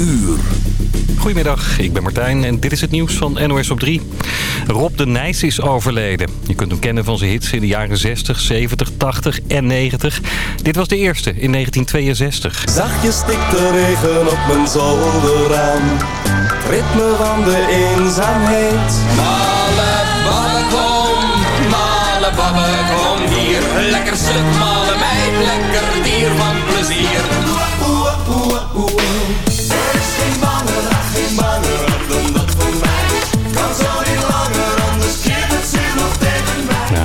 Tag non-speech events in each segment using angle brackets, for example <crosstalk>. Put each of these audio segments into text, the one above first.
uur. Goedemiddag, ik ben Martijn en dit is het nieuws van NOS op 3. Rob de Nijs is overleden. Je kunt hem kennen van zijn hits in de jaren 60, 70, 80 en 90. Dit was de eerste in 1962. Zachtjes stikt de regen op mijn zolderraam. Het ritme van de eenzaamheid. Malle babbe kom, malle babbe kom hier. Lekker stuk malle meid, lekker dier van plezier.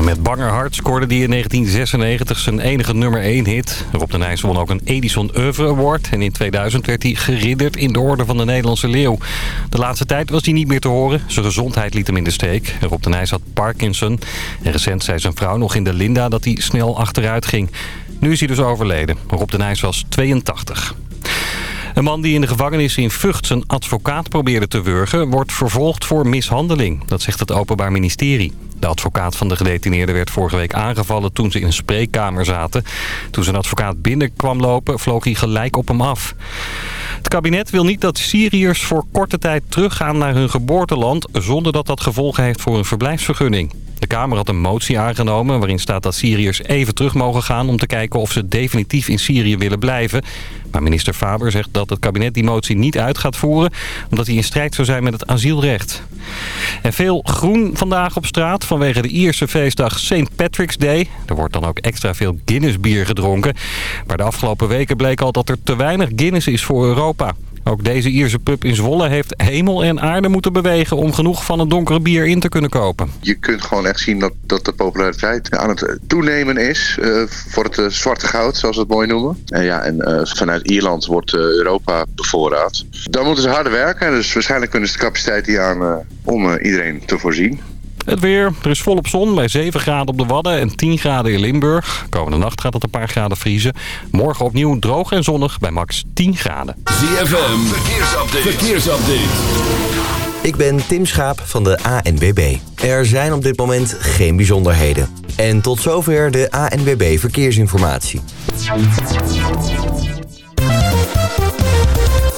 Met banger hart scoorde hij in 1996 zijn enige nummer 1 hit. Rob de Nijs won ook een Edison Oeuvre Award. En in 2000 werd hij geridderd in de orde van de Nederlandse Leeuw. De laatste tijd was hij niet meer te horen. Zijn gezondheid liet hem in de steek. Rob de Nijs had Parkinson. En recent zei zijn vrouw nog in de Linda dat hij snel achteruit ging. Nu is hij dus overleden. Rob de Nijs was 82. Een man die in de gevangenis in Vught zijn advocaat probeerde te wurgen... wordt vervolgd voor mishandeling. Dat zegt het Openbaar Ministerie. De advocaat van de gedetineerde werd vorige week aangevallen toen ze in een spreekkamer zaten. Toen zijn advocaat binnen kwam lopen, vloog hij gelijk op hem af. Het kabinet wil niet dat Syriërs voor korte tijd teruggaan naar hun geboorteland... zonder dat dat gevolgen heeft voor een verblijfsvergunning. De Kamer had een motie aangenomen waarin staat dat Syriërs even terug mogen gaan... om te kijken of ze definitief in Syrië willen blijven. Maar minister Faber zegt dat het kabinet die motie niet uit gaat voeren... omdat hij in strijd zou zijn met het asielrecht. En veel groen vandaag op straat vanwege de Ierse feestdag St. Patrick's Day. Er wordt dan ook extra veel Guinness bier gedronken. Maar de afgelopen weken bleek al dat er te weinig Guinness is voor Europa. Ook deze Ierse pub in Zwolle heeft hemel en aarde moeten bewegen... om genoeg van het donkere bier in te kunnen kopen. Je kunt gewoon echt zien dat, dat de populariteit aan het toenemen is eh, voor het eh, zwarte goud, zoals we het mooi noemen. En ja, en eh, vanuit Ierland wordt eh, Europa bevoorraad. Dan moeten ze harder werken, dus waarschijnlijk kunnen ze de capaciteit die aan eh, om eh, iedereen te voorzien. Het weer, er is volop zon bij 7 graden op de Wadden en 10 graden in Limburg. Komende nacht gaat het een paar graden vriezen. Morgen opnieuw droog en zonnig bij max 10 graden. ZFM, verkeersupdate. verkeersupdate. Ik ben Tim Schaap van de ANWB. Er zijn op dit moment geen bijzonderheden. En tot zover de ANWB Verkeersinformatie.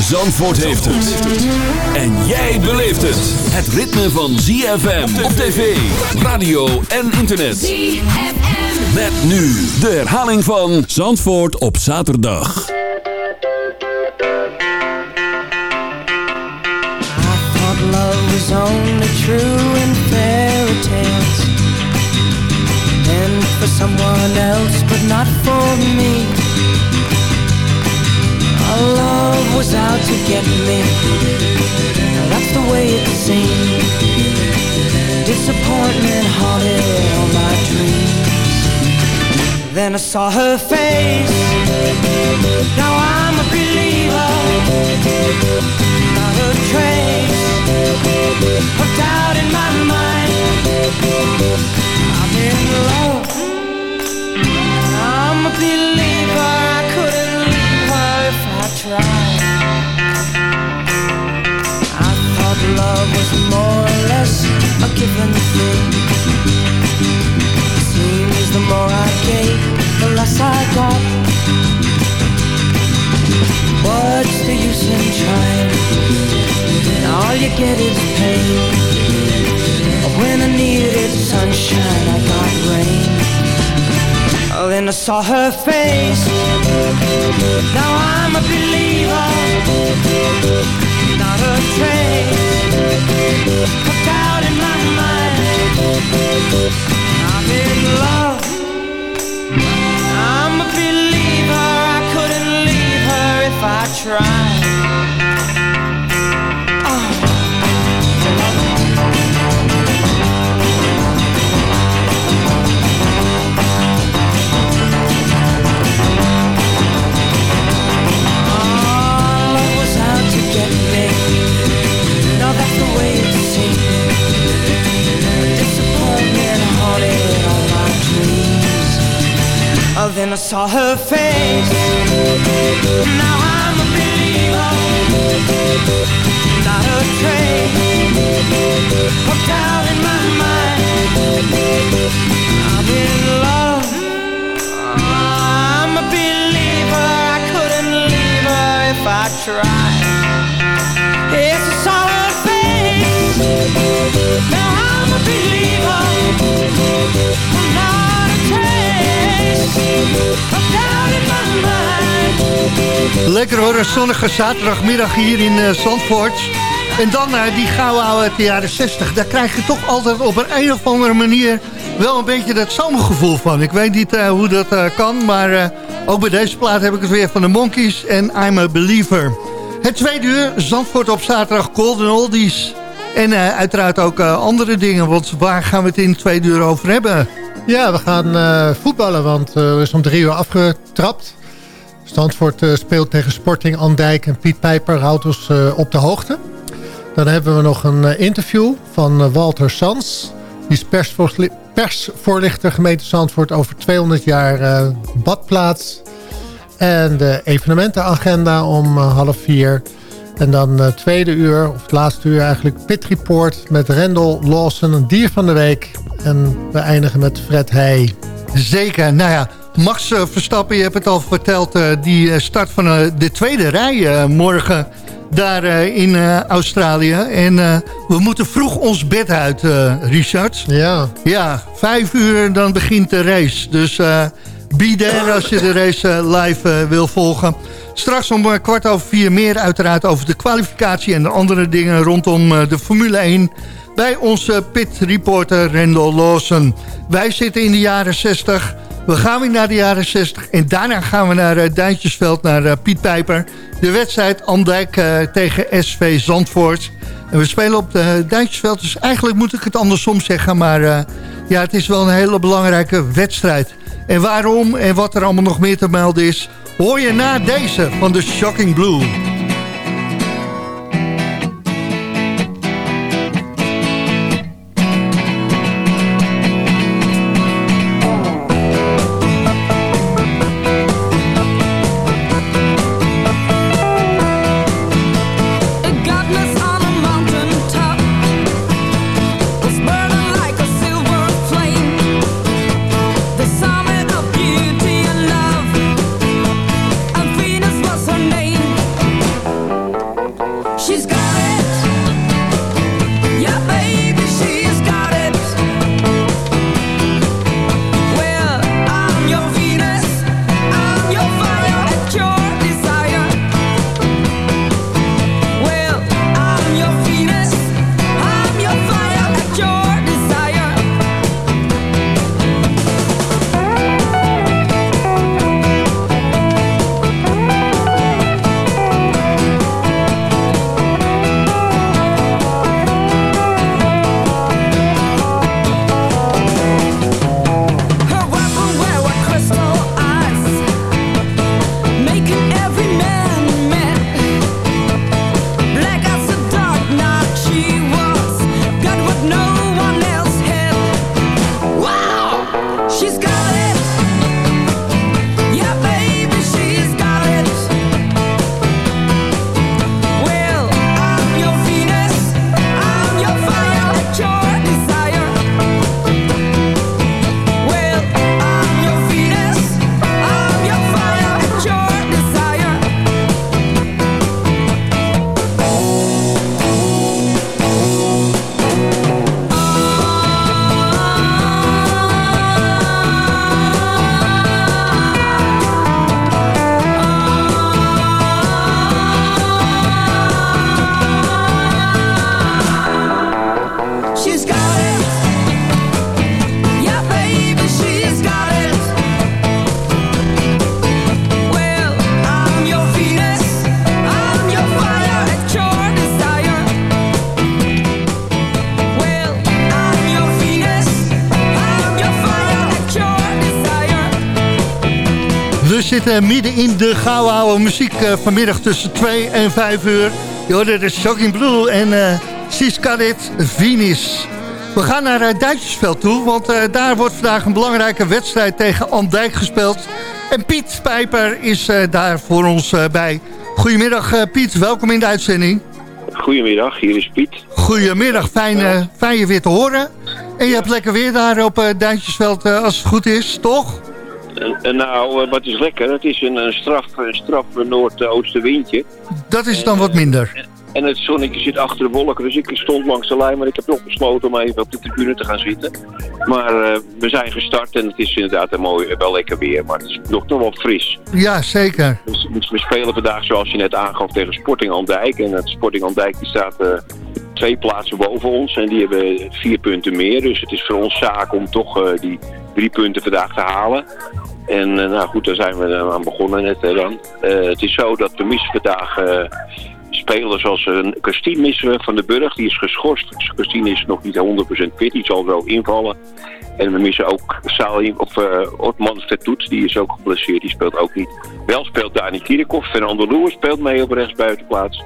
Zandvoort heeft het. En jij beleeft het. Het ritme van ZFM op tv, radio en internet. ZFM. Met nu de herhaling van Zandvoort op zaterdag. I thought love was only true in fairy tales And for someone else but not for me was out to get me. That's the way it seemed. Disappointment haunted all my dreams. Then I saw her face. Now I'm a believer saw her face. Now saw her face. Lekker hoor, een zonnige zaterdagmiddag hier in eh, Zandvoort. En dan naar die gouden oude uit de jaren 60. Daar krijg je toch altijd op een, een of andere manier wel een beetje dat zomergevoel van. Ik weet niet eh, hoe dat eh, kan, maar eh, ook bij deze plaat heb ik het weer van de Monkeys en I'm a Believer. Het tweede uur, Zandvoort op zaterdag, Golden Oldies. En eh, uiteraard ook eh, andere dingen, want waar gaan we het in tweede uur over hebben? Ja, we gaan eh, voetballen, want eh, er is om drie uur afgetrapt. Zandvoort eh, speelt tegen Sporting Andijk en Piet Pijper houdt ons eh, op de hoogte. Dan hebben we nog een eh, interview van Walter Sans. Die is persvoorli- persvoorlichter gemeente Zandvoort over 200 jaar badplaats. En de evenementenagenda om half vier. En dan tweede uur, of het laatste uur eigenlijk, Pit Report met Rendel Lawson, een dier van de week. En we eindigen met Fred Heij. Zeker, nou ja, Max eh, Verstappen, je hebt het al verteld... eh, die eh, start van de tweede rij morgen daar in Australië. En we moeten vroeg ons bed uit, Richard. Ja. Ja, vijf uur dan begint de race. Dus be there als je de race live wil volgen. Straks om kwart over vier meer uiteraard over de kwalificatie... en de andere dingen rondom de Formule 1... bij onze pit reporter Rendel Lawson. Wij zitten in de jaren 60... We gaan weer naar de jaren 60 en daarna gaan we naar uh, Duintjesveld, naar eh, Piet Pijper. De wedstrijd Andijk eh, tegen SV Zandvoort. En we spelen op de Duintjesveld, dus eigenlijk moet ik het andersom zeggen. Maar ja, het is wel een hele belangrijke wedstrijd. En waarom en wat er allemaal nog meer te melden is... hoor je na deze van de Shocking Blue. Zitten midden in de gouden oude muziek eh, vanmiddag tussen 2 en 5 uur. Je hoorde de Shocking Blue en eh It, Venus. We gaan naar uh, Duitsersveld toe, want eh, daar wordt vandaag een belangrijke wedstrijd tegen Andijk gespeeld. En Piet Pijper is eh, daar voor ons eh, bij. Goedemiddag eh, Piet, welkom in de uitzending. Goedemiddag, hier is Piet. Goedemiddag, fijn, eh, fijn je weer te horen. En je hebt lekker weer daar op eh Duintjesveld eh, als het goed is, toch? Nou, eh, wat is lekker? Het is een, een straf, een straf noordoostenwindje. Dat is dan wat minder. En het zonnetje zit achter de wolken, dus ik stond langs de lijn, maar ik heb toch besloten om even op de tribune te gaan zitten. Maar eh, we zijn gestart en het is inderdaad een mooi, wel lekker weer, maar het is nog toch wel fris. Ja, zeker. Dus we- we spelen vandaag, zoals je net aangaf, tegen Sporting Andijk. En het Sporting Andijk die staat eh, twee plaatsen boven ons en die hebben vier punten meer. Dus het is voor ons zaak om toch eh, die drie punten vandaag te halen. En eh, nou goed, daar zijn we aan begonnen net dan. Eh, het is zo dat we missen vandaag eh, spelers als uh, Christine missen van de Burg. Die is geschorst. Christine is nog niet 100% fit. Die zal wel invallen. En we missen ook Salim, of uh, Otman. Die is ook geblesseerd. Die speelt ook niet. Wel speelt Dani Kierikov. Fernando Lewis speelt mee op rechtsbuitenplaats.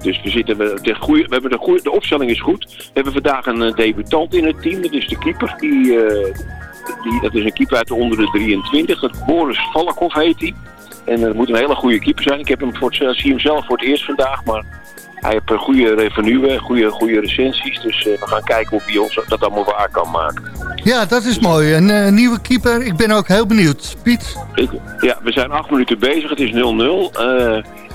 Dus we, zitten, de, goeie, we hebben de, goeie, de opstelling is goed. We hebben vandaag een eh, debutant in het team. Dat is de keeper. Die, eh, die, dat is een keeper uit de onder de 23. Dat Boris Valkhoff heet hij. En dat moet een hele goede keeper zijn. Ik heb hem voor het, zie hem zelf voor het eerst vandaag. Maar hij heeft een goede revenue, goede, goede recensies. Dus uh, we gaan kijken of hij ons dat allemaal waar kan maken. Ja, dat is mooi. Een uh, nieuwe keeper. Ik ben ook heel benieuwd. Piet? Ik, ja, we zijn acht minuten bezig. Het is 0-0.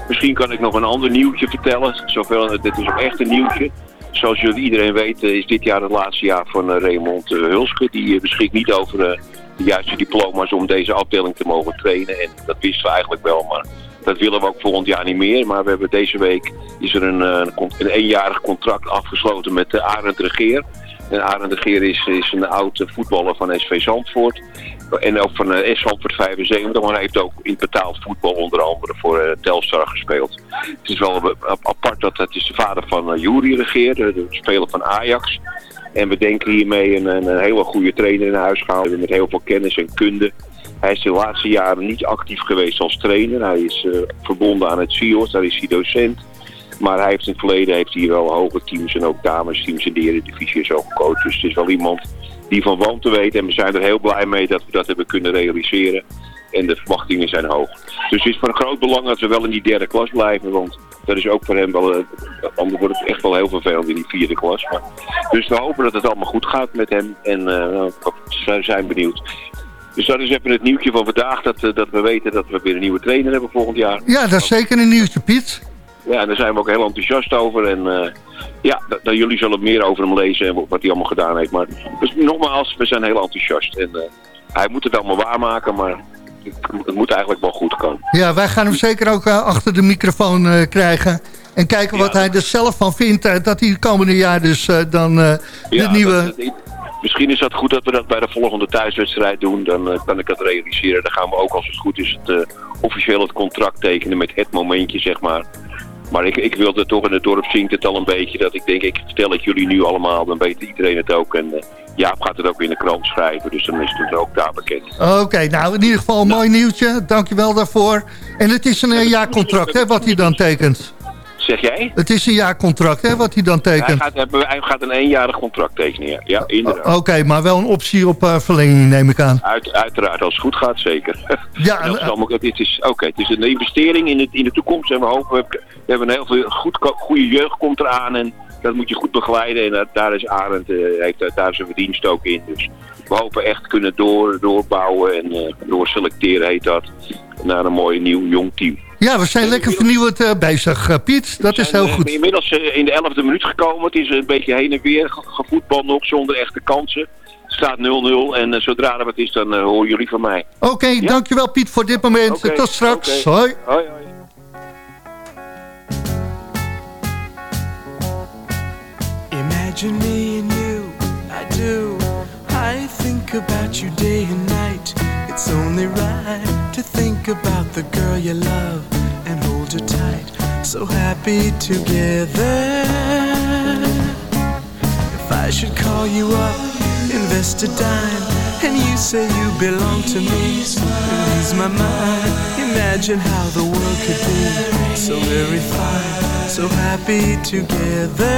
Misschien kan ik nog een ander nieuwtje vertellen. Zoveel, dit is ook echt een nieuwtje. Zoals jullie iedereen weet is dit jaar het laatste jaar van uh, Raymond Hulske. Die beschikt niet over de juiste diploma's om deze afdeling te mogen trainen. En dat wisten we eigenlijk wel, maar dat willen we ook volgend jaar niet meer. Maar we hebben deze week is er een, een, een eenjarig contract afgesloten met Arend Regeer. En Arend Regeer is, is een oude voetballer van SV Zandvoort. En ook van uh. Zandvoort 75, maar hij heeft ook in betaald voetbal onder andere voor uh, Telstar gespeeld. Het is wel apart dat het is de vader van uh, Jury Regeer, de, speler van Ajax. En we denken hiermee een, een hele goede trainer in huis gehouden met heel veel kennis en kunde. Hij is de laatste jaren niet actief geweest als trainer. Hij is verbonden aan het CIOS, daar is hij docent. Maar hij heeft in het verleden heeft hij wel hoge teams en ook damesteams in de Eredivisie zo gecoacht. Dus het is wel iemand die van wanten weet. En we zijn er heel blij mee dat we dat hebben kunnen realiseren. En de verwachtingen zijn hoog. Dus het is van groot belang dat we wel in die derde klas blijven. Want dat is ook voor hem wel, uh, anders wordt het echt wel heel vervelend in die vierde klas. Maar, dus we hopen dat het allemaal goed gaat met hem. En uh, we zijn benieuwd. Dus dat is even het nieuwtje van vandaag, dat, uh, dat we weten dat we weer een nieuwe trainer hebben volgend jaar. Ja, dat is zeker een nieuwtje, Piet. Ja, en daar zijn we ook heel enthousiast over. En uh, ja, dat, jullie zullen meer over hem lezen en wat hij allemaal gedaan heeft. Maar dus, nogmaals, we zijn heel enthousiast. En uh, hij moet het allemaal waarmaken, maar het moet eigenlijk wel goed komen. Ja, wij gaan hem zeker ook uh, achter de microfoon krijgen. En kijken wat ja. hij er zelf van vindt. Dat hij het komende jaar dus dan ja, de nieuwe... Dat, misschien is dat goed dat we dat bij de volgende thuiswedstrijd doen. Dan kan ik dat realiseren. Dan gaan we ook, als het goed is, het, officieel het contract tekenen met het momentje, zeg maar. Maar ik, ik wilde toch in het dorp zingt het al een beetje. Dat ik denk, ik vertel het jullie nu allemaal. Dan weet iedereen het ook. En Jaap gaat het ook in de krant schrijven. Dus dan is het ook daar bekend. Oké, okay, nou in ieder geval een mooi nieuwtje. Dankjewel daarvoor. En het is een ja, jaarcontract hè, wat hij dan tekent. Zeg jij? Het is een jaarcontract, hè, wat hij dan tekent. Hij gaat, hij gaat een eenjarig contract tekenen, ja. ja inderdaad. Oké, okay, maar wel een optie op uh, verlenging, neem ik aan. Uit, uiteraard, als het goed gaat, zeker. <laughs> Ja, allemaal, het is, Oké, okay, het is een investering in, het, in de toekomst. En we hopen, we hebben een heel veel goed, goede jeugd komt eraan. En dat moet je goed begeleiden. En dat, daar is Arend, uh, heeft daar zijn verdienst ook in. Dus we hopen echt kunnen door, doorbouwen en uh, doorselecteren, heet dat. Naar een mooi nieuw jong team. Ja, we zijn lekker vernieuwend uh, bezig, uh, Piet. Dat is heel goed. inmiddels in de elfde minuut gekomen. Het is een beetje heen en weer gevoetbal nog zonder echte kansen. Het staat 0-0 en zodra er wat is, dan horen jullie van mij. Oké, okay, ja? dankjewel Piet voor dit moment. Okay, Tot straks. Okay. Hoi. Hoi, hoi. Imagine me and you, I do. I think about you day and night. It's only right think about the girl you love and hold her tight. So happy together. If I should call you up, invest a dime, and you say you belong to me, ease my mind. Imagine how the world could be so very fine, so happy together.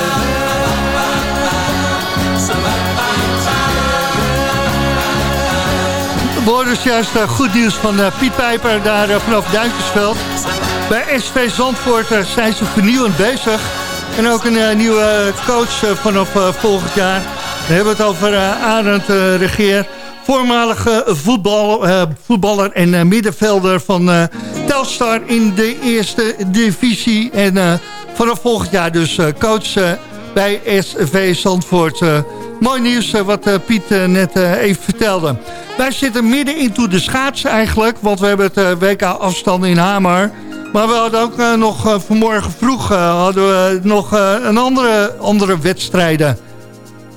Dus juist eh, goed nieuws van eh, Piet Pijper daar eh, vanaf Duintjesveld. Bij SV Zandvoort zijn ze vernieuwend bezig. En ook een nieuwe coach vanaf volgend jaar. We hebben het over Arend Regeer. Voormalige voetbal, voetballer en middenvelder van Telstar in de eerste divisie. En vanaf volgend jaar dus coach bij SV Zandvoort. Mooi nieuws eh, wat eh, Piet eh, net even vertelde. Wij zitten midden into de schaats eigenlijk. Want we hebben het WK afstand in Hamar. Maar we hadden ook nog vanmorgen vroeg hadden we nog een andere, andere wedstrijden.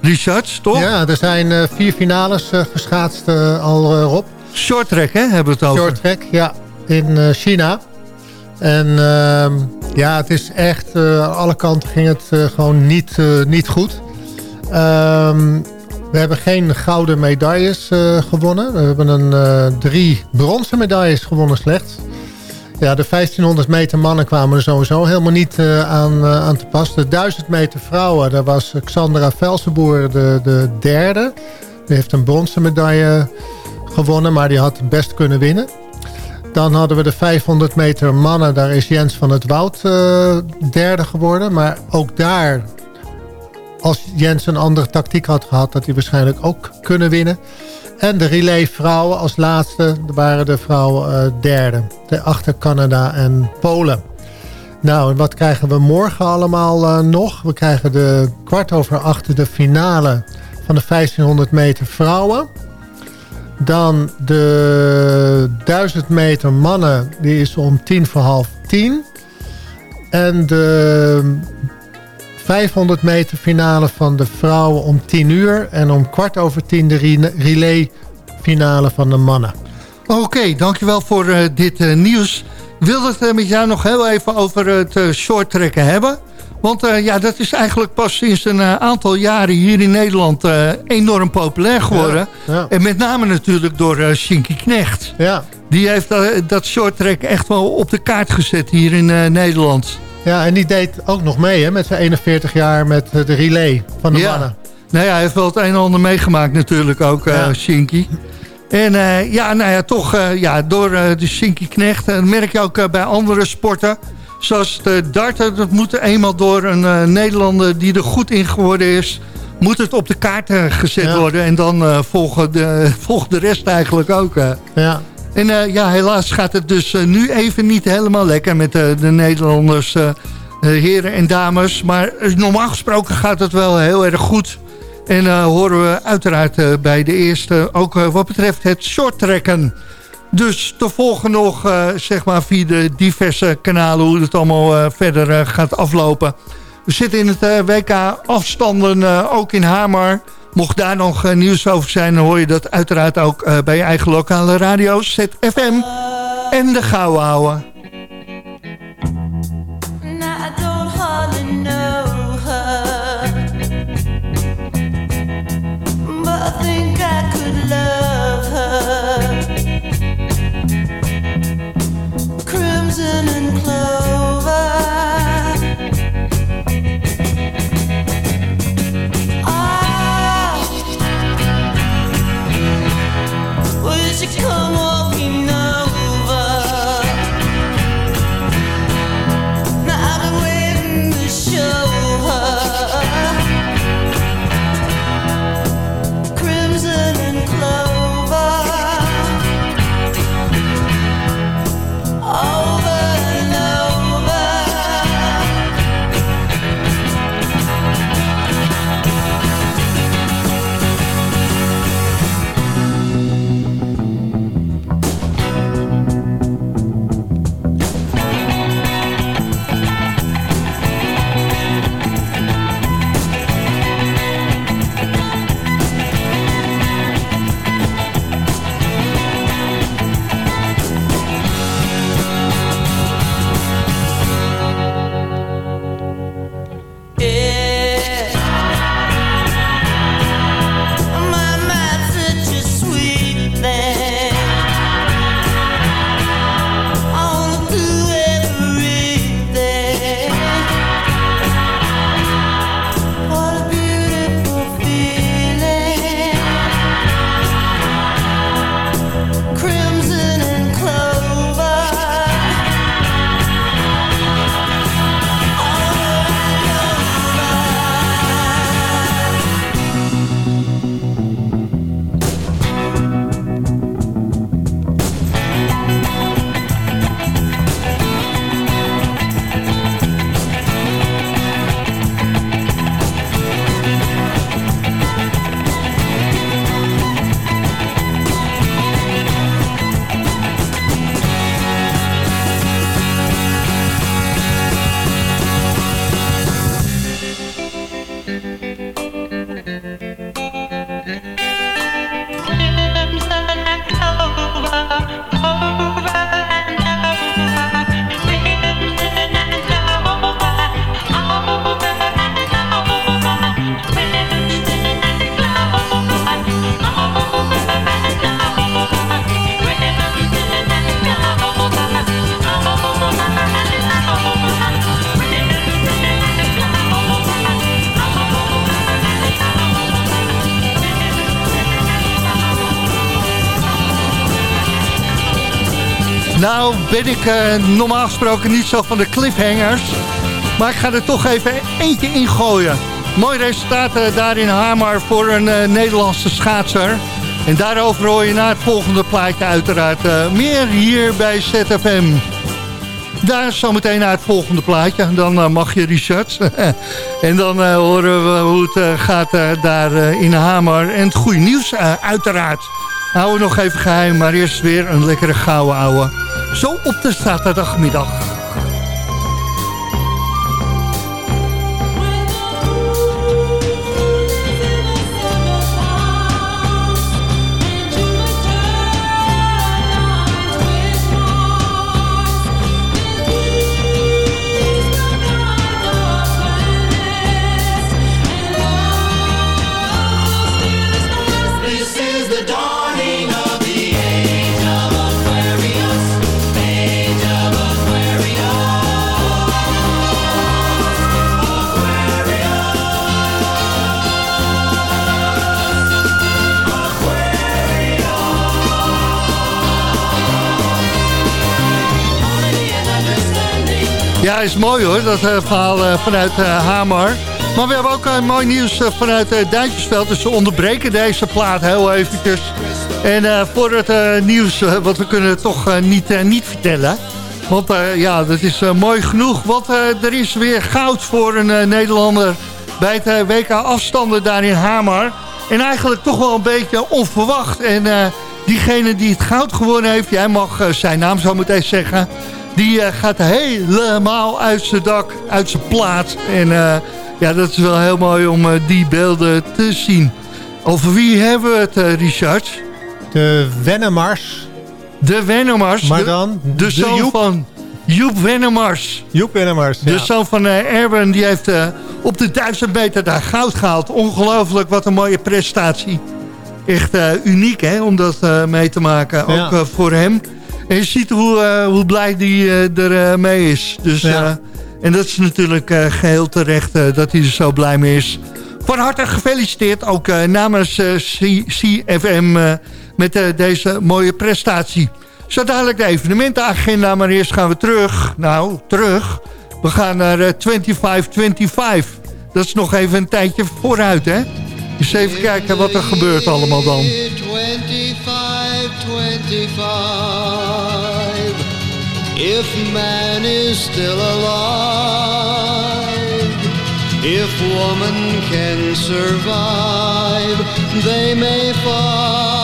Richard, toch? Ja, er zijn vier finales geschaatst al, Rob. Short track, hè, hebben we het over. Short track, ja, in China. En ehm, ja, het is echt, aan alle kanten ging het gewoon niet, niet goed. Ehm, we hebben geen gouden medailles eh, gewonnen. We hebben een, eh, drie bronzen medailles gewonnen slechts. Ja, de 1500 meter mannen kwamen er sowieso helemaal niet eh, aan, te pas. De 1000 meter vrouwen, daar was Xandra Velsenboer de, de derde. Die heeft een bronzen medaille gewonnen, maar die had best kunnen winnen. Dan hadden we de 500 meter mannen. Daar is Jens van het Woud eh, derde geworden. Maar ook daar, als Jens een andere tactiek had gehad... had hij waarschijnlijk ook kunnen winnen. En de relay vrouwen als laatste waren de vrouwen eh, derde. De achter Canada en Polen. Nou, en wat krijgen we morgen allemaal eh, nog? We krijgen de kwart over acht de finale van de 1500 meter vrouwen. Dan de 1000 meter mannen, die is om tien voor half tien. En de 500 meter finale van de vrouwen om 10 uur. En om kwart over tien de re- relay finale van de mannen. Oké, dankjewel voor eh, dit eh, nieuws. Ik wil het eh, met jou nog heel even over het eh, shorttrekken hebben. Want ja, dat is eigenlijk pas sinds een aantal jaren hier in Nederland enorm populair geworden. Ja, ja. En met name natuurlijk door eh Shinky Knecht. Ja. Die heeft dat shorttrekken echt wel op de kaart gezet hier in Nederland. Ja, en die deed ook nog mee hè, met zijn 41 jaar met eh, de relay van de Ja. mannen. Nou ja, hij heeft wel het een en ander meegemaakt natuurlijk ook, eh Ja. Shinky. En eh, ja, nou ja, toch ja, door de Shinky Knecht... eh, merk je ook bij andere sporten... zoals de darten, dat moet eenmaal door een Nederlander... die er goed in geworden is... moet het op de kaart gezet Ja. worden. En dan volgen, de, <laughs> volgt de rest eigenlijk ook. Ja. En eh, ja, helaas gaat het dus eh, nu even niet helemaal lekker... met eh, de Nederlanders, heren en dames. Maar normaal gesproken gaat het wel heel erg goed... En horen we uiteraard bij de eerste ook wat betreft het shorttrekken. Dus te volgen nog zeg maar via de diverse kanalen hoe het allemaal verder gaat aflopen. We zitten in het WK afstanden ook in Hamar. Mocht daar nog eh, nieuws over zijn, dan hoor je dat uiteraard ook eh, bij je eigen lokale radio ZFM en de Gouden houden. Ben ik eh, normaal gesproken niet zo van de cliffhangers. Maar ik ga er toch even eentje in gooien. Mooi resultaat eh, daar in Hamar voor een eh, Nederlandse schaatser. En daarover hoor je na het volgende plaatje uiteraard meer hier bij ZFM. Daar zometeen naar het volgende plaatje. Dan mag je Richard. <laughs> en dan horen we hoe het gaat daar in Hamar. En het goede nieuws uiteraard. Houden we nog even geheim, maar eerst weer een lekkere gouden ouwe. Zo op de zaterdagmiddag. Ja, is mooi hoor, dat eh, verhaal eh, vanuit eh, Hamar. Maar we hebben ook mooi nieuws vanuit Duintjesveld. Dus we onderbreken deze plaat heel eventjes. En voor het nieuws, wat we kunnen toch niet, niet vertellen. Want ja, dat is mooi genoeg. Want er is weer goud voor een Nederlander bij het WK afstanden daar in Hamar. En eigenlijk toch wel een beetje onverwacht. En diegene die het goud gewonnen heeft, jij mag zijn naam zo meteen zeggen... die eh, gaat helemaal uit zijn dak, uit zijn plaat. En eh, ja, dat is wel heel mooi om eh, die beelden te zien. Over wie hebben we het, Richard? De Wennemars. De Wennemars. Maar de- dan de, de zoon Joep. van Joep Wennemars. Joep Wennemars, De ja. zoon van Erwin, die heeft op de 1000 meter daar goud gehaald. Ongelooflijk, wat een mooie prestatie. Echt uniek, hè, om dat mee te maken. Ook Ja. voor hem. En je ziet hoe, eh, hoe blij die eh, er eh, mee is. Dus, Ja. eh, en dat is natuurlijk eh, geheel terecht dat hij er zo blij mee is. Van harte gefeliciteerd, ook eh, namens eh, C- CFM. eh, met eh, deze mooie prestatie. Zo dadelijk de evenementenagenda, maar eerst gaan we terug. Nou, terug. We gaan naar eh, 2525. Dat is nog even een tijdje vooruit, hè? Dus even kijken wat er gebeurt allemaal dan. 25, 25. If man is still alive, if woman can survive, they may find.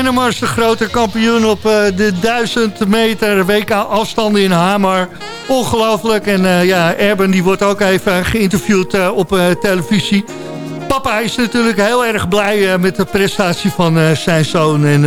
Wennemars, de grote kampioen op eh, de 1000 meter WK afstanden in Hamar. Ongelooflijk. En eh, ja, Erben die wordt ook even geïnterviewd eh, op televisie. Papa is natuurlijk heel erg blij met de prestatie van zijn zoon. En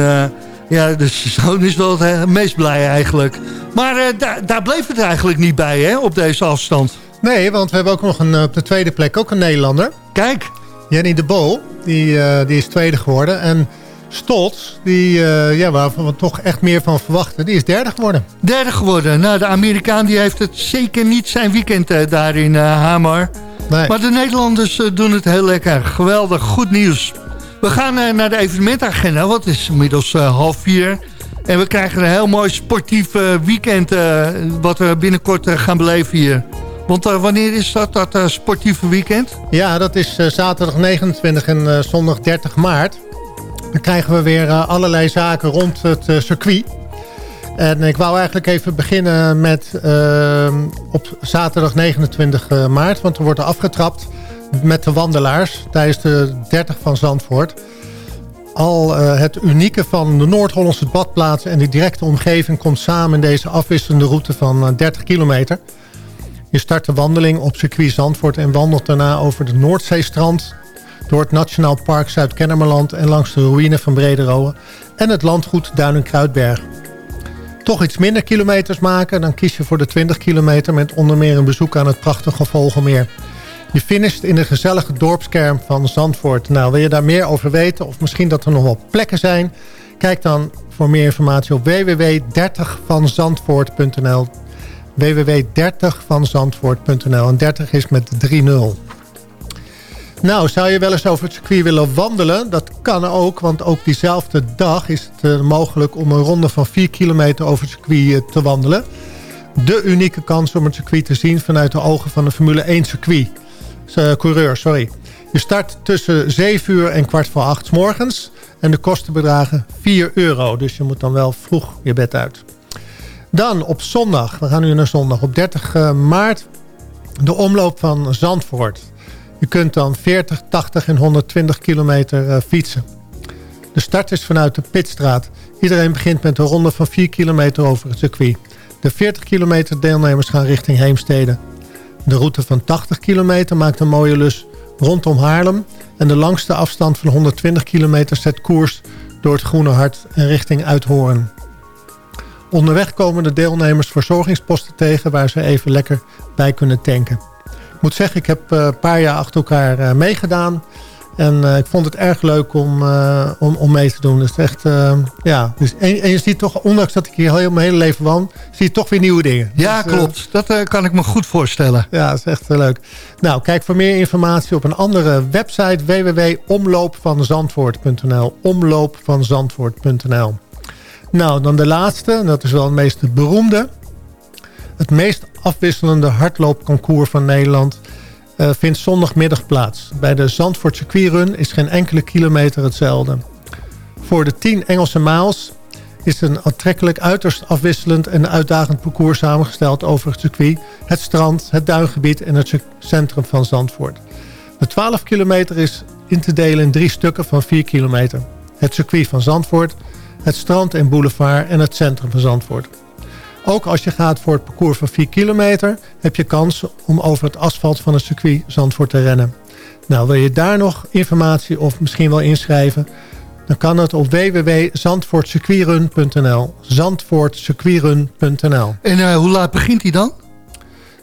ja, de <laughs> zoon is wel het meest blij eigenlijk. Maar daar- daar bleef het eigenlijk niet bij, hè, op deze afstand. Nee, want we hebben ook nog een, op de tweede plek ook een Nederlander. Kijk. Jenny de Bol, die, die is tweede geworden. En Stolz, die, eh, ja, waar we toch echt meer van verwachten, die is derde geworden. Derde geworden. Nou, de Amerikaan die heeft het zeker niet zijn weekend eh, daar in eh, Hamar. Maar de Nederlanders doen het heel lekker. Geweldig, goed nieuws. We gaan naar de evenementagenda, want het is inmiddels half vier. En we krijgen een heel mooi sportief weekend... wat we binnenkort gaan beleven hier. Want wanneer is dat, dat eh, sportieve weekend? Ja, dat is zaterdag 29 en zondag 30 maart. Dan krijgen we weer eh, allerlei zaken rond het eh, circuit. En ik wou eigenlijk even beginnen met eh, op zaterdag 29 maart. Want er wordt afgetrapt met de wandelaars tijdens de 30 van Zandvoort. Al eh, het unieke van de Noord-Hollandse badplaatsen en de directe omgeving... komt samen in deze afwisselende route van eh, 30 kilometer. Je start de wandeling op circuit Zandvoort... en wandelt daarna over de Noordzeestrand... door het Nationaal Park Zuid-Kennemerland... en langs de ruïne van Brederoe... en het landgoed Duin Kruidberg. Toch iets minder kilometers maken... dan kies je voor de 20 kilometer... met onder meer een bezoek aan het prachtige Vogelmeer. Je finisht in de gezellige dorpskern van Zandvoort. Nou, wil je daar meer over weten of misschien dat er nog wel plekken zijn? Kijk dan voor meer informatie op www.30vanzandvoort.nl www.30vanzandvoort.nl En 30 is met 3-0. Nou, zou je wel eens over het circuit willen wandelen? Dat kan ook, want ook diezelfde dag is het eh, mogelijk om een ronde van 4 kilometer over het circuit eh, te wandelen. De unieke kans om het circuit te zien vanuit de ogen van de Formule 1 circuit. Eh, coureur, sorry. Je start tussen 7 uur en kwart voor 8 's morgens. En de kosten bedragen 4 euro. Dus je moet dan wel vroeg je bed uit. Dan op zondag, we gaan nu naar zondag, op 30 eh, maart de omloop van Zandvoort. Je kunt dan 40, 80 en 120 kilometer eh, fietsen. De start is vanuit de Pitstraat. Iedereen begint met een ronde van 4 kilometer over het circuit. De 40 kilometer deelnemers gaan richting Heemstede. De route van 80 kilometer maakt een mooie lus rondom Haarlem. En de langste afstand van 120 kilometer zet koers door het Groene Hart en richting Uithoorn. Onderweg komen de deelnemers verzorgingsposten tegen... waar ze even lekker bij kunnen tanken. Moet zeggen, ik heb eh, een paar jaar achter elkaar eh, meegedaan. En eh, ik vond het erg leuk om, om, om mee te doen. Dus echt, ja. Dus, en, en je ziet toch, ondanks dat ik hier heel mijn hele leven woon... zie je toch weer nieuwe dingen. Ja, Dus, klopt. Dat kan ik me goed voorstellen. ja, dat is echt leuk. Nou, kijk voor meer informatie op een andere website www.omloopvanzandvoort.nl omloopvanzandvoort.nl Nou, dan de laatste, en dat is wel het meest beroemde. Het meest afwisselende hardloopconcours van Nederland eh, vindt zondagmiddag plaats. Bij de Zandvoort circuitrun is geen enkele kilometer hetzelfde. Voor de 10 Engelse miles is een aantrekkelijk, uiterst afwisselend en uitdagend parcours samengesteld over het circuit, het strand, het duingebied en het centrum van Zandvoort. De 12 kilometer is in te delen in drie stukken van 4 kilometer. Het circuit van Zandvoort, het strand en boulevard en het centrum van Zandvoort. Ook als je gaat voor het parcours van 4 kilometer... heb je kans om over het asfalt van het circuit Zandvoort te rennen. Nou, wil je daar nog informatie of misschien wel inschrijven... dan kan het op www.zandvoortcircuitrun.nl zandvoortcircuitrun.nl En eh, hoe laat begint hij dan?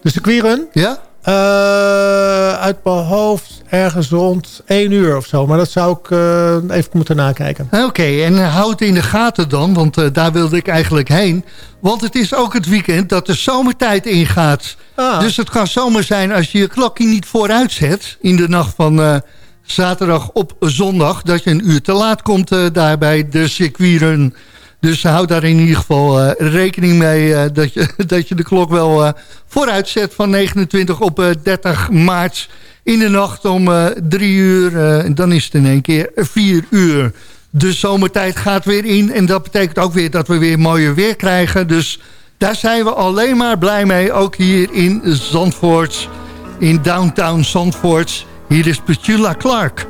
De circuitrun? Ja? Eh, uit mijn hoofd ergens rond 1 uur of zo. Maar dat zou ik eh, even moeten nakijken. Oké, en houd het in de gaten dan, want eh, daar wilde ik eigenlijk heen. Want het is ook het weekend dat de zomertijd ingaat. Ah. Dus het kan zomer zijn als je je klokje niet vooruit zet... in de nacht van zaterdag op zondag... dat je een uur te laat komt eh, daar bij de circuitrun. Dus houd daar in ieder geval eh, rekening mee... eh, dat, je, <laughs> dat je de klok wel eh, vooruit zet van 29 op eh, 30 maart... in de nacht om drie uur. en dan is het in één keer vier uur. De zomertijd gaat weer in. En dat betekent ook weer dat we weer mooie weer krijgen. Dus daar zijn we alleen maar blij mee. Ook hier in Zandvoort. In downtown Zandvoort. Hier is Petula Clark.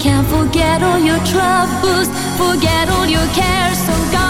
can't forget all your troubles, forget all your cares. So go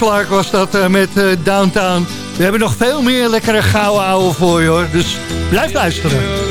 Clark was dat eh, met eh, Downtown. We hebben nog veel meer lekkere gouden ouwe voor je hoor. Dus blijf luisteren.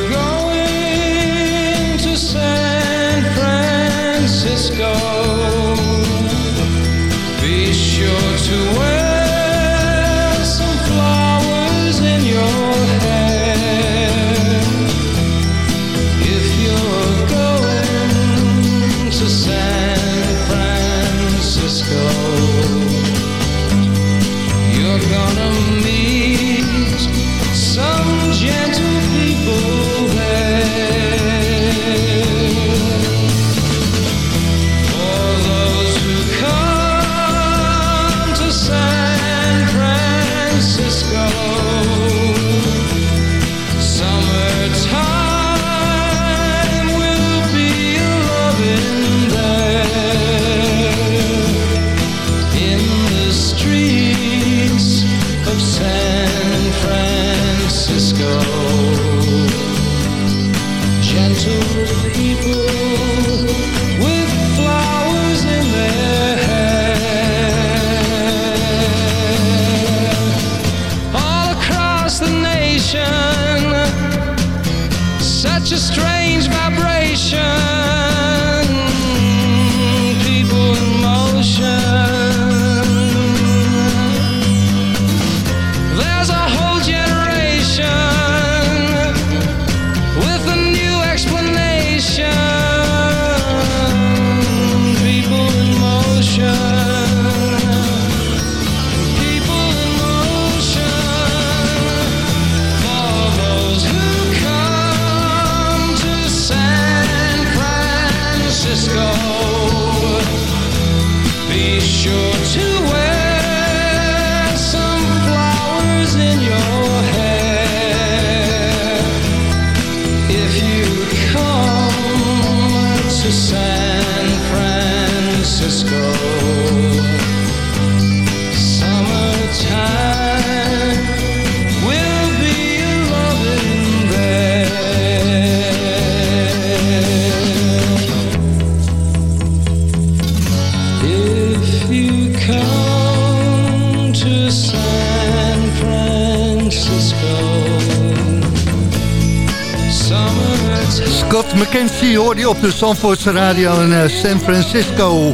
Scott McKenzie hoorde je op de Zandvoortse radio in eh, San Francisco.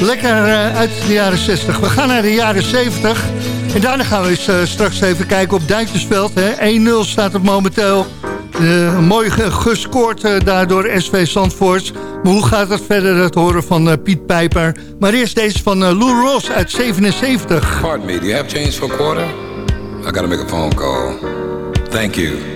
Lekker eh, uit de jaren 60. We gaan naar de jaren 70. En daarna gaan we eens, eh, straks even kijken op Duintjesveld. hè. 1-0 staat het momenteel. Mooi ge- gescoord eh, daar door SV Zandvoort. Maar hoe gaat het verder? Dat horen van Piet Pijper. Maar eerst deze van Lou Ross uit 77. Pardon me, do you have change for quarter? I gotta make a phone call. Thank you.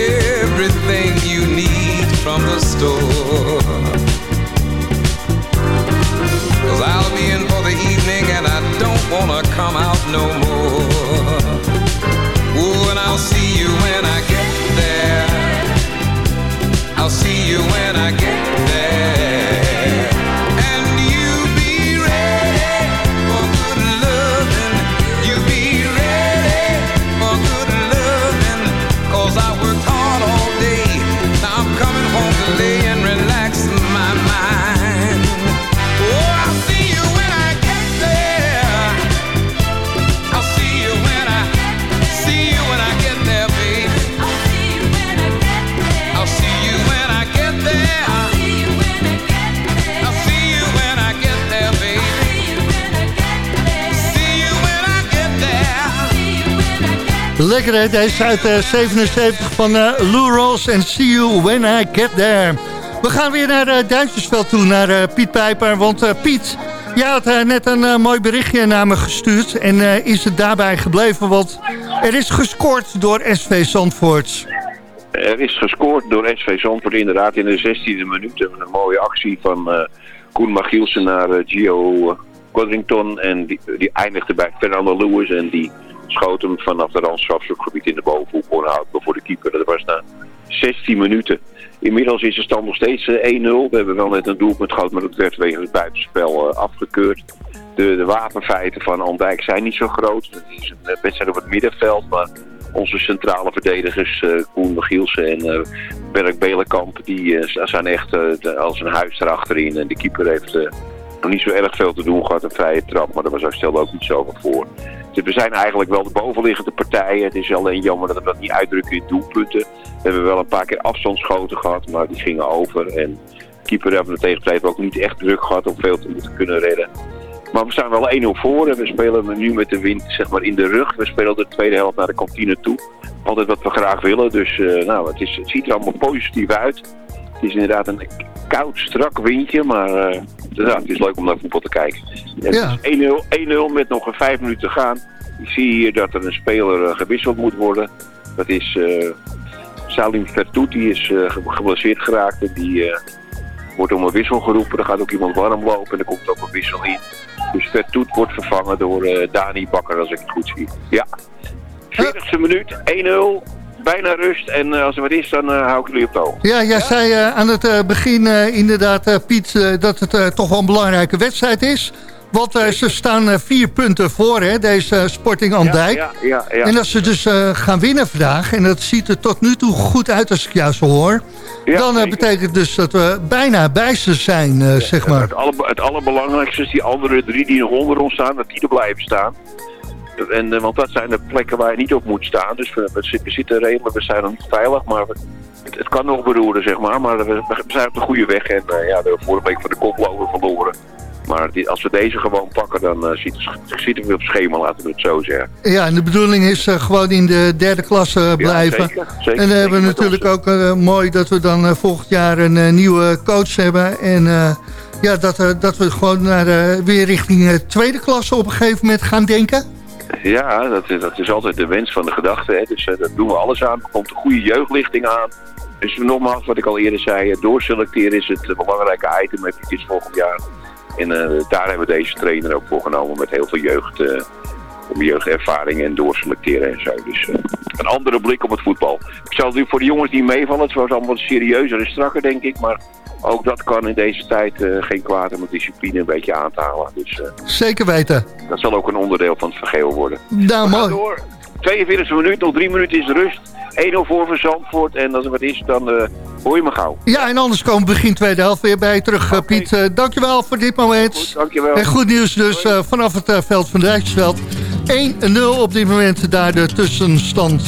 Cause I'll be in for the evening and I don't wanna come out no more. Lekker hè, deze uit eh, 77 van eh, Lou Ross en See You When I Get There. We gaan weer naar uh, Duintjesveld toe, naar eh, Piet Pijper. Want eh, Piet, jij had eh, net een eh, mooi berichtje naar me gestuurd. En eh, is het daarbij gebleven, want er is gescoord door SV Zandvoort. Er is gescoord door SV Zandvoort inderdaad in de 16e minuut. Een mooie actie van eh, Koen Magielsen naar eh, Gio Quadrington. En die, die eindigde bij Fernando Lewis. En die schoot hem vanaf de randstrafschopgebied in de bovenhoek onhoudbaar voor de keeper. Dat was na 16 minuten. Inmiddels is de stand nog steeds eh, 1-0. We hebben wel net een doelpunt gehad, maar dat werd wegens buitenspel eh, afgekeurd. De, de wapenfeiten van Andijk zijn niet zo groot. Het is een eh, wedstrijd op het middenveld, maar onze centrale verdedigers, eh Koen Michielsen en eh Berk Belenkamp, die eh, zijn echt eh, als een huis erachterin. En de keeper heeft eh, nog niet zo erg veel te doen gehad, een vrije trap, maar daar was stelde ook niet zoveel voor. Dus we zijn eigenlijk wel de bovenliggende partijen. Het is alleen jammer dat we dat niet uitdrukken in doelpunten. We hebben wel een paar keer afstandsschoten gehad, maar die gingen over. En de keeper hebben we tegenstrijd ook niet echt druk gehad om veel te moeten kunnen redden. Maar we staan wel 1-0 voor en we spelen nu met de wind zeg maar, in de rug. We spelen de tweede helft naar de kantine toe. Altijd wat we graag willen, dus eh, nou, het, is, het ziet er allemaal positief uit. Het is inderdaad een koud, strak windje, maar eh, ja, het is leuk om naar voetbal te kijken. En Ja. Het is 1-0 1-0 met nog een vijf minuten te gaan. Ik zie hier dat er een speler eh, gewisseld moet worden. Dat is eh, Salim Vertoet, die is ge- geblesseerd geraakt. En die wordt om een wissel geroepen. Er gaat ook iemand warm lopen en er komt ook een wissel in. Dus Vertoet wordt vervangen door Dani Bakker, als ik het goed zie. Ja. 40ste minuut, 1-0. Bijna rust. En eh, als er wat is, dan eh, hou ik jullie op de hoogte. Ja, jij zei eh, aan het eh, begin eh, inderdaad, eh, Piet, eh, dat het eh, toch wel een belangrijke wedstrijd is. Want eh, ze staan eh, vier punten voor, hè, deze Sporting Andijk. Ja, ja, ja. En als ze dus eh, gaan winnen vandaag, en dat ziet er tot nu toe goed uit als ik jou zo hoor... dan betekent dus dat we bijna bij ze zijn, eh, zeg maar. Het, alle, het allerbelangrijkste is die andere drie die nog onder ons staan, dat die er blijven staan. En, eh, want dat zijn de plekken waar je niet op moet staan. Dus we, we, zitten- we zitten redelijk, we zijn nog niet veilig, maar we- het, het kan nog beroeren, zeg maar. Maar we, we zijn op de goede weg en eh, ja, we hebben vorige week van de koploper verloren. Maar die- als we deze gewoon pakken, dan eh, zitten, zitten we op schema, laten we het zo zeggen. Ja, en de bedoeling is gewoon in de derde klasse blijven. zeker, zeker, en dan hebben we natuurlijk ook mooi dat we dan volgend jaar een nieuwe coach hebben. En ja, dat, dat we gewoon naar, weer richting tweede klasse op een gegeven moment gaan denken. Ja, dat is, dat is altijd de wens van de gedachte. Hè. Dus eh, daar doen we alles aan. Er komt een goede jeugdlichting aan. Dus nogmaals, wat ik al eerder zei, eh, doorselecteren is het eh, belangrijke item heb je dit volgend jaar. En daar hebben we deze trainer ook voor genomen met heel veel jeugd, om jeugdervaring en doorselecteren en zo. Dus eh, een andere blik op het voetbal. Ik zal nu voor de jongens die meevallen, het was allemaal wat serieuzer en strakker denk ik, maar ook dat kan in deze tijd eh, geen kwaad om het discipline een beetje aan te halen. Dus eh, Zeker weten. dat zal ook een onderdeel van het vergeel worden. Nou, mooi. door. 42 minuut, nog 3 minuten is rust. 1-0 voor van Zandvoort. En als er wat is, dan eh, hoor je me gauw. Ja, en anders komen we begin tweede helft weer bij je terug, eh, Piet. Eh, dankjewel voor dit moment. dankjewel. En goed nieuws dus vanaf het veld van Rijksveld. 1-0 op dit moment daar de tussenstand.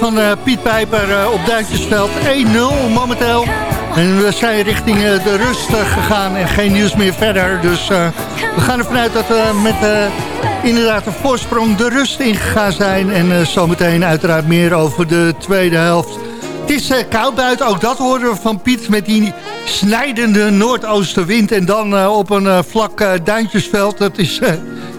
Van eh, Piet Pijper eh, op Duintjesveld 1-0 momenteel. En we zijn richting eh, de rust gegaan en geen nieuws meer verder. Dus we gaan ervan uit dat we met inderdaad een voorsprong de rust ingegaan zijn. En zometeen uiteraard meer over de tweede helft. Het is koud buiten, ook dat horen we van Piet met die snijdende noordoostenwind. En dan op een vlak duintjesveld, dat is,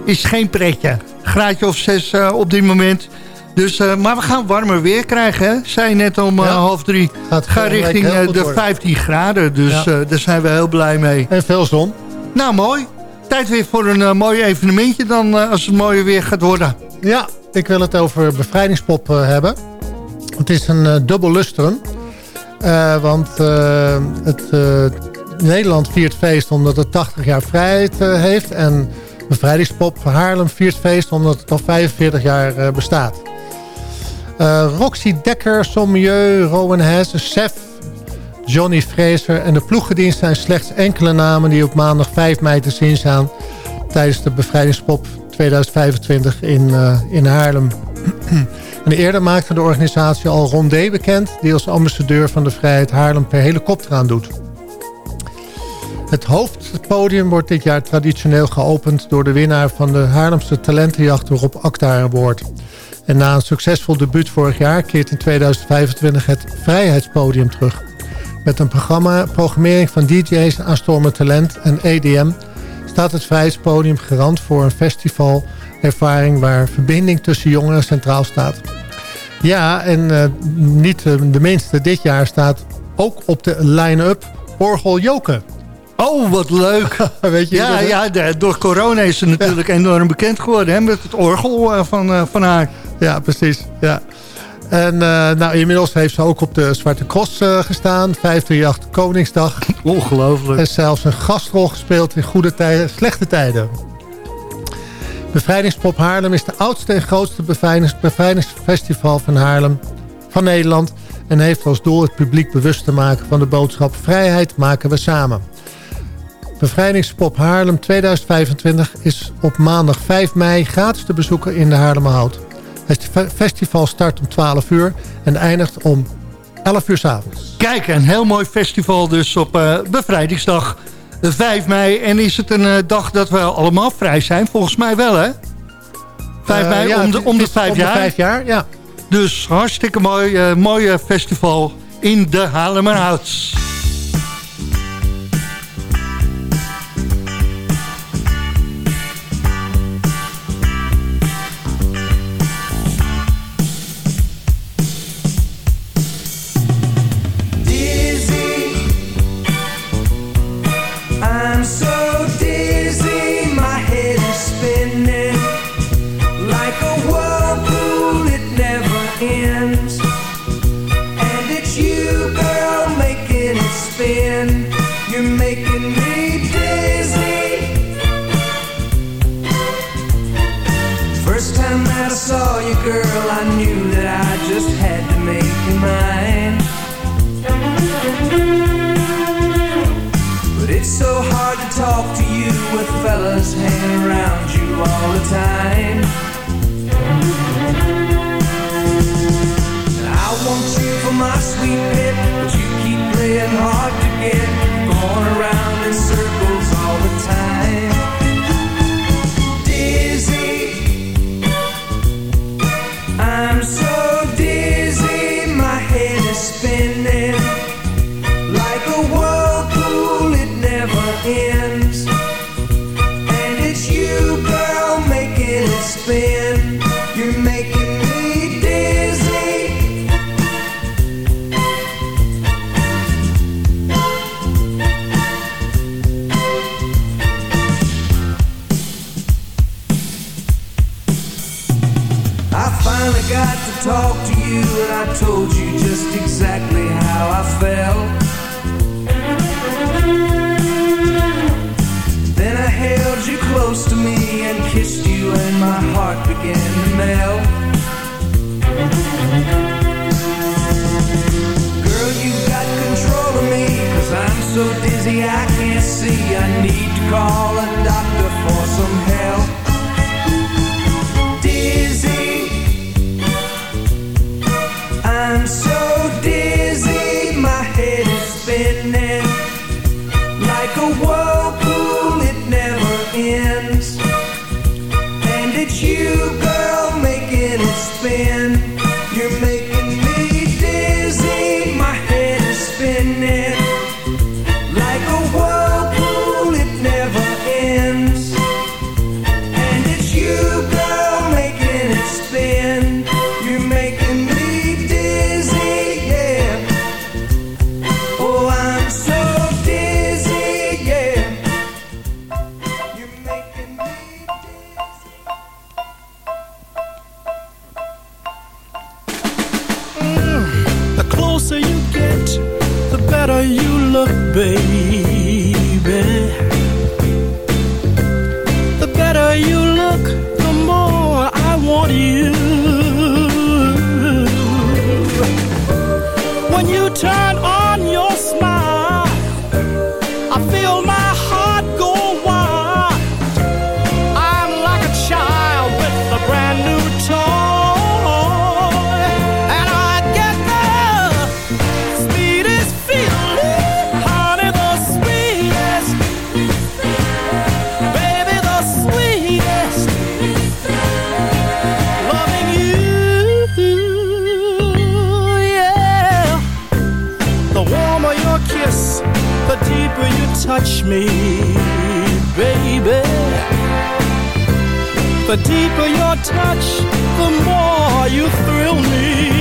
is geen pretje. Graadje of zes op dit moment. Dus, eh, maar we gaan warmer weer krijgen, hè? Zei je net om eh, half drie. Gaat Ga richting eh, de worden. 15 graden, dus Ja. daar zijn we heel blij mee. En veel zon. Nou, mooi. Tijd weer voor een mooi evenementje dan, als het mooie weer gaat worden. Ja, ik wil het over bevrijdingspop hebben. Het is een dubbel lustrum. Want het, Nederland viert feest omdat het 80 jaar vrijheid heeft. En bevrijdingspop Haarlem viert feest omdat het al 45 jaar bestaat. Eh, Roxy Dekker, Sommieu, Rowan Hesse, Sef, Johnny Fraser en de ploegendienst zijn slechts enkele namen die op maandag 5 mei te zien staan tijdens de bevrijdingspop 2025 in, eh, in Haarlem. <clears throat> en eerder maakte de organisatie al Rondé bekend... die als ambassadeur van de vrijheid Haarlem per helikopter aandoet. Het hoofdpodium wordt dit jaar traditioneel geopend... door de winnaar van de Haarlemse talentenjacht Rob Akda Award. En na een succesvol debuut vorig jaar... keert in 2025 het Vrijheidspodium terug. Met een programma, programmering van DJ's, aanstormend talent en EDM staat het Vrijheidspodium garant voor een festivalervaring waar verbinding tussen jongeren centraal staat. Ja, en eh, niet eh, de minste, dit jaar staat ook op de line-up Orgel Joken. Oh, wat leuk. <laughs> Weet je, ja, dat- ja door corona is ze natuurlijk enorm bekend geworden. Hè, met het orgel eh, van, van haar. Ja, precies. Ja. En eh, nou, inmiddels heeft ze ook op de Zwarte Cross eh, gestaan. 538 Koningsdag. Ongelooflijk. En zelfs een gastrol gespeeld in goede tijden, slechte tijden. Bevrijdingspop Haarlem is de oudste en grootste bevrijdings- bevrijdingsfestival van Haarlem van Nederland. En heeft als doel het publiek bewust te maken van de boodschap vrijheid maken we samen. Bevrijdingspop Haarlem 2025 is op maandag 5 mei gratis te bezoeken in de Haarlemmerhout. Het fe- festival start om 12 uur en eindigt om 11 uur 's avonds. Kijk, een heel mooi festival dus op eh, bevrijdingsdag de 5 mei. En is het een eh, dag dat we allemaal vrij zijn? Volgens mij wel, hè? 5 Eh, mei, ja, om, de, om de is 5 om de jaar. vijf jaar, ja. Dus hartstikke mooi, mooie festival in de Haarlemmerhout. All the time. I want you for my sweet pet, but you keep playing hard to get, going around better you look, baby. The deeper your touch, the more you thrill me.